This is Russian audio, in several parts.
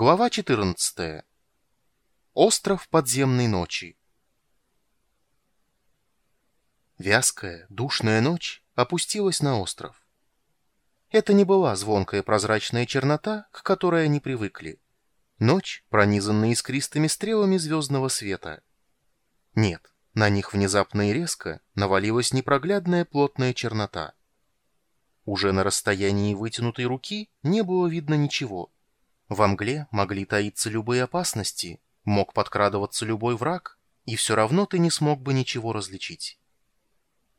Глава 14. Остров подземной ночи. Вязкая, душная ночь опустилась на остров. Это не была звонкая прозрачная чернота, к которой они привыкли. Ночь, пронизанная искристыми стрелами звездного света. Нет, на них внезапно и резко навалилась непроглядная плотная чернота. Уже на расстоянии вытянутой руки не было видно ничего — во мгле могли таиться любые опасности, мог подкрадываться любой враг, и все равно ты не смог бы ничего различить.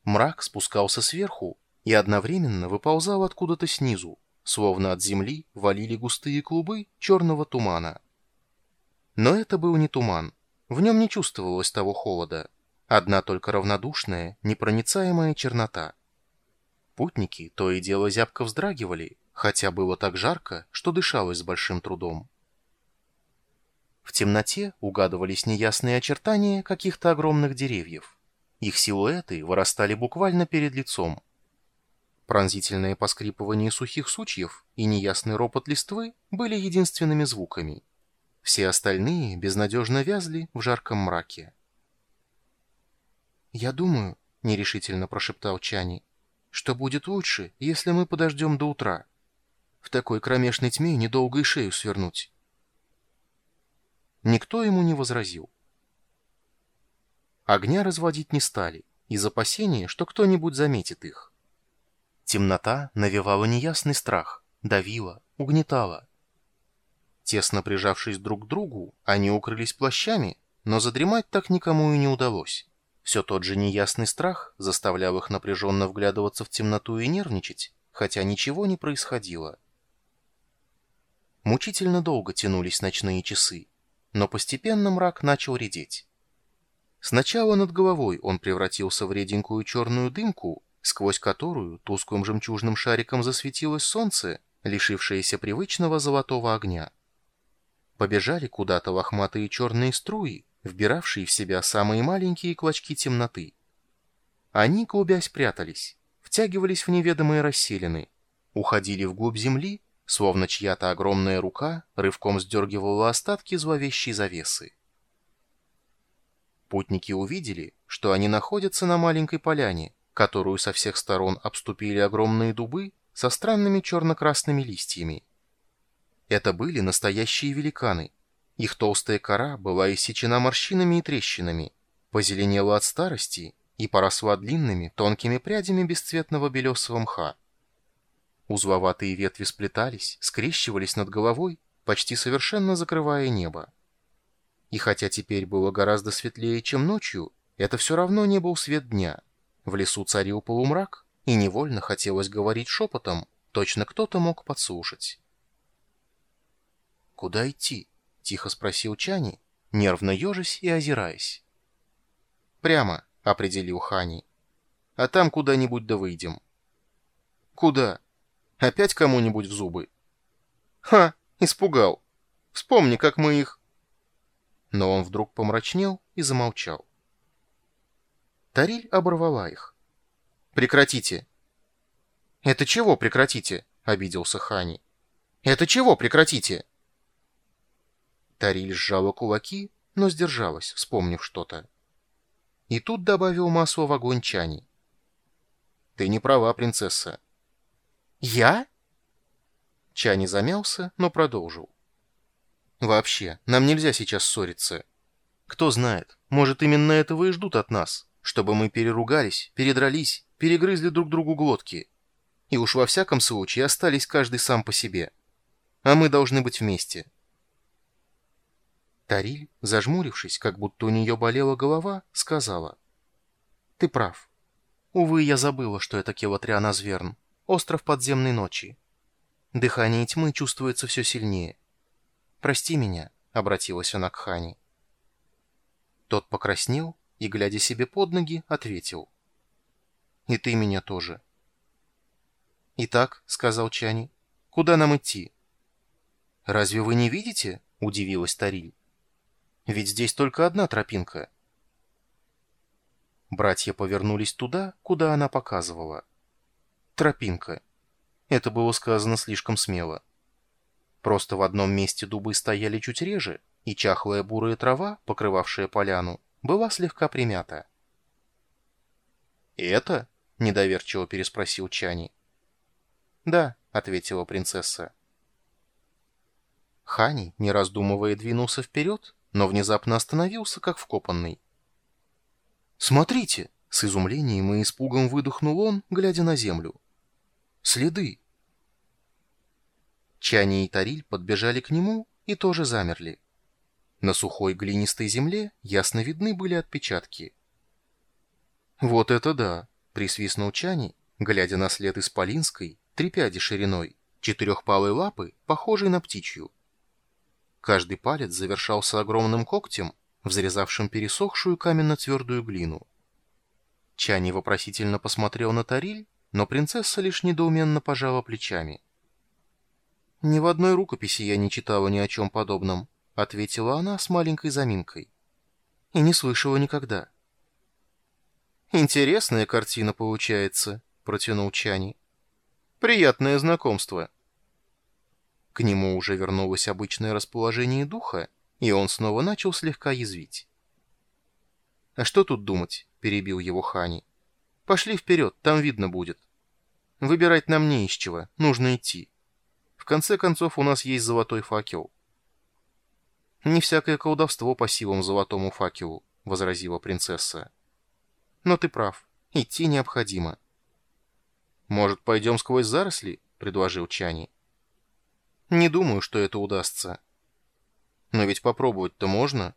Мрак спускался сверху и одновременно выползал откуда-то снизу, словно от земли валили густые клубы черного тумана. Но это был не туман, в нем не чувствовалось того холода, одна только равнодушная, непроницаемая чернота. Путники то и дело зябко вздрагивали, хотя было так жарко, что дышалось с большим трудом. В темноте угадывались неясные очертания каких-то огромных деревьев. Их силуэты вырастали буквально перед лицом. Пронзительное поскрипывание сухих сучьев и неясный ропот листвы были единственными звуками. Все остальные безнадежно вязли в жарком мраке. «Я думаю», — нерешительно прошептал Чани, — «что будет лучше, если мы подождем до утра». В такой кромешной тьме недолго и шею свернуть. Никто ему не возразил. Огня разводить не стали, из опасения, что кто-нибудь заметит их. Темнота навевала неясный страх, давила, угнетала. Тесно прижавшись друг к другу, они укрылись плащами, но задремать так никому и не удалось. Все тот же неясный страх заставлял их напряженно вглядываться в темноту и нервничать, хотя ничего не происходило. Мучительно долго тянулись ночные часы, но постепенно мрак начал редеть. Сначала над головой он превратился в реденькую черную дымку, сквозь которую тусклым жемчужным шариком засветилось солнце, лишившееся привычного золотого огня. Побежали куда-то лохматые черные струи, вбиравшие в себя самые маленькие клочки темноты. Они, клубясь, прятались, втягивались в неведомые расселины, уходили вглубь земли словно чья-то огромная рука рывком сдергивала остатки зловещей завесы. Путники увидели, что они находятся на маленькой поляне, которую со всех сторон обступили огромные дубы со странными черно-красными листьями. Это были настоящие великаны. Их толстая кора была иссечена морщинами и трещинами, позеленела от старости и поросла длинными, тонкими прядями бесцветного белесого мха. Узловатые ветви сплетались, скрещивались над головой, почти совершенно закрывая небо. И хотя теперь было гораздо светлее, чем ночью, это все равно не был свет дня. В лесу царил полумрак, и невольно хотелось говорить шепотом, точно кто-то мог подслушать. «Куда идти?» — тихо спросил Чани, нервно ежась и озираясь. «Прямо», — определил Хани. «А там куда-нибудь да выйдем». «Куда?» Опять кому-нибудь в зубы? Ха, испугал. Вспомни, как мы их... Но он вдруг помрачнел и замолчал. Тариль оборвала их. «Прекратите!» «Это чего прекратите?» — обиделся Хани. «Это чего прекратите?» Тариль сжала кулаки, но сдержалась, вспомнив что-то. И тут добавил масло в огонь Чани. «Ты не права, принцесса. «Я?» Чани замялся, но продолжил. «Вообще, нам нельзя сейчас ссориться. Кто знает, может, именно этого и ждут от нас, чтобы мы переругались, передрались, перегрызли друг другу глотки. И уж во всяком случае остались каждый сам по себе. А мы должны быть вместе». Тариль, зажмурившись, как будто у нее болела голова, сказала. «Ты прав. Увы, я забыла, что это Келатриана Зверн. Остров подземной ночи. Дыхание тьмы чувствуется все сильнее. «Прости меня», — обратилась она к Хани. Тот покраснел и, глядя себе под ноги, ответил. «И ты меня тоже». «Итак», — сказал Чани, — «куда нам идти?» «Разве вы не видите?» — удивилась Тариль. «Ведь здесь только одна тропинка». Братья повернулись туда, куда она показывала. Тропинка. Это было сказано слишком смело. Просто в одном месте дубы стояли чуть реже, и чахлая бурая трава, покрывавшая поляну, была слегка примята. «Это?» — недоверчиво переспросил Чани. «Да», — ответила принцесса. Хани, не раздумывая, двинулся вперед, но внезапно остановился, как вкопанный. «Смотрите!» — с изумлением и испугом выдохнул он, глядя на землю. «Следы!» Чани и Тариль подбежали к нему и тоже замерли. На сухой глинистой земле ясно видны были отпечатки. «Вот это да!» — присвистнул Чани, глядя на след исполинской, трепяди шириной, четырехпалой лапы, похожей на птичью. Каждый палец завершался огромным когтем, взрезавшим пересохшую каменно-твердую глину. Чани вопросительно посмотрел на Тариль, но принцесса лишь недоуменно пожала плечами. «Ни в одной рукописи я не читала ни о чем подобном», — ответила она с маленькой заминкой. «И не слышала никогда». «Интересная картина получается», — протянул Чани. «Приятное знакомство». К нему уже вернулось обычное расположение духа, и он снова начал слегка язвить. «А что тут думать?» — перебил его Хани. «Пошли вперед, там видно будет. Выбирать нам не из чего, нужно идти. В конце концов, у нас есть золотой факел». «Не всякое колдовство по силам золотому факелу», — возразила принцесса. Но ты прав. Идти необходимо. «Может, пойдем сквозь заросли?» — предложил Чани. «Не думаю, что это удастся. Но ведь попробовать-то можно».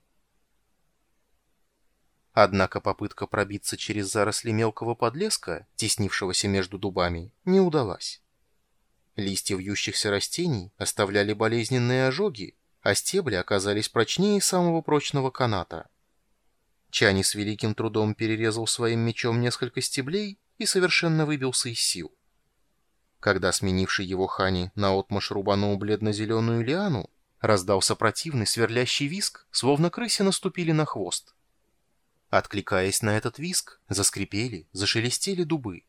Однако попытка пробиться через заросли мелкого подлеска, теснившегося между дубами, не удалась. Листья вьющихся растений оставляли болезненные ожоги, а стебли оказались прочнее самого прочного каната. Чани с великим трудом перерезал своим мечом несколько стеблей и совершенно выбился из сил. Когда сменивший его Хани наотмашь рубанул бледно-зеленую лиану, раздался противный сверлящий виск, словно крысе наступили на хвост. Откликаясь на этот виск, заскрипели, зашелестели дубы.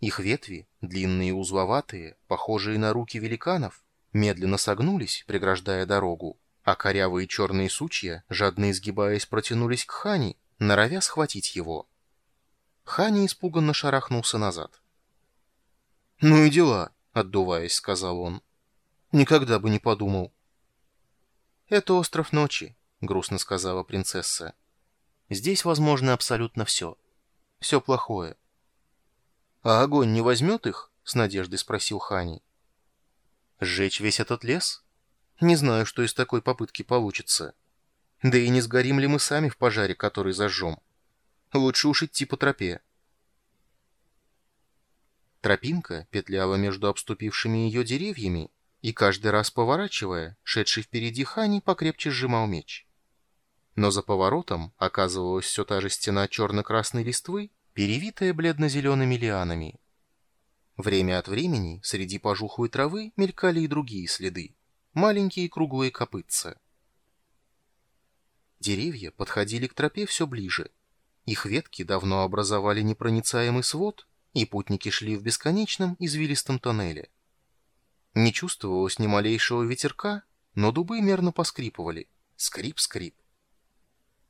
Их ветви, длинные и узловатые, похожие на руки великанов, медленно согнулись, преграждая дорогу, а корявые черные сучья, жадно изгибаясь, протянулись к Хани, норовя схватить его. Хани испуганно шарахнулся назад. «Ну и дела», — отдуваясь, сказал он. «Никогда бы не подумал». «Это остров ночи», — грустно сказала принцесса. «Здесь возможно абсолютно все. Все плохое». «А огонь не возьмет их?» — с надеждой спросил Хани. «Сжечь весь этот лес?» Не знаю, что из такой попытки получится. Да и не сгорим ли мы сами в пожаре, который зажжем. Лучше уж идти по тропе. Тропинка петляла между обступившими ее деревьями, и каждый раз поворачивая, шедший впереди Хани покрепче сжимал меч. Но за поворотом оказывалась все та же стена черно-красной листвы, перевитая бледно-зелеными лианами. Время от времени среди пожухлой травы мелькали и другие следы маленькие круглые копытца. Деревья подходили к тропе все ближе. Их ветки давно образовали непроницаемый свод, и путники шли в бесконечном извилистом тоннеле. Не чувствовалось ни малейшего ветерка, но дубы мерно поскрипывали. Скрип-скрип.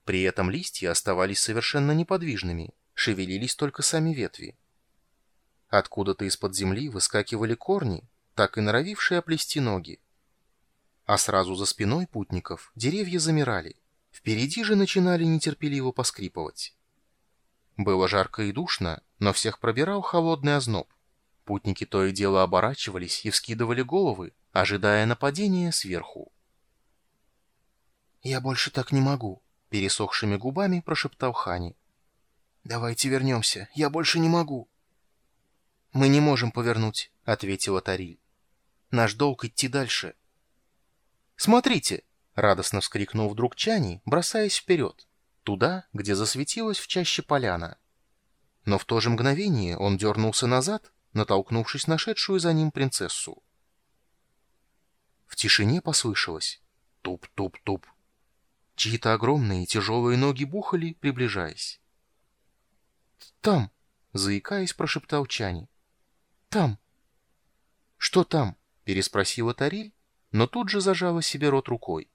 При этом листья оставались совершенно неподвижными, шевелились только сами ветви. Откуда-то из-под земли выскакивали корни, так и норовившие оплести ноги. А сразу за спиной путников деревья замирали. Впереди же начинали нетерпеливо поскрипывать. Было жарко и душно, но всех пробирал холодный озноб. Путники то и дело оборачивались и вскидывали головы, ожидая нападения сверху. «Я больше так не могу», — пересохшими губами прошептал Хани. «Давайте вернемся, я больше не могу». «Мы не можем повернуть», — ответила Тариль. «Наш долг идти дальше». «Смотрите!» — радостно вскрикнул вдруг Чани, бросаясь вперед, туда, где засветилась в чаще поляна. Но в то же мгновение он дернулся назад, натолкнувшись на шедшую за ним принцессу. В тишине послышалось туп-туп-туп. Чьи-то огромные тяжелые ноги бухали, приближаясь. «Там!» — заикаясь, прошептал Чани. «Там!» «Что там?» — переспросила Тариль, но тут же зажала себе рот рукой.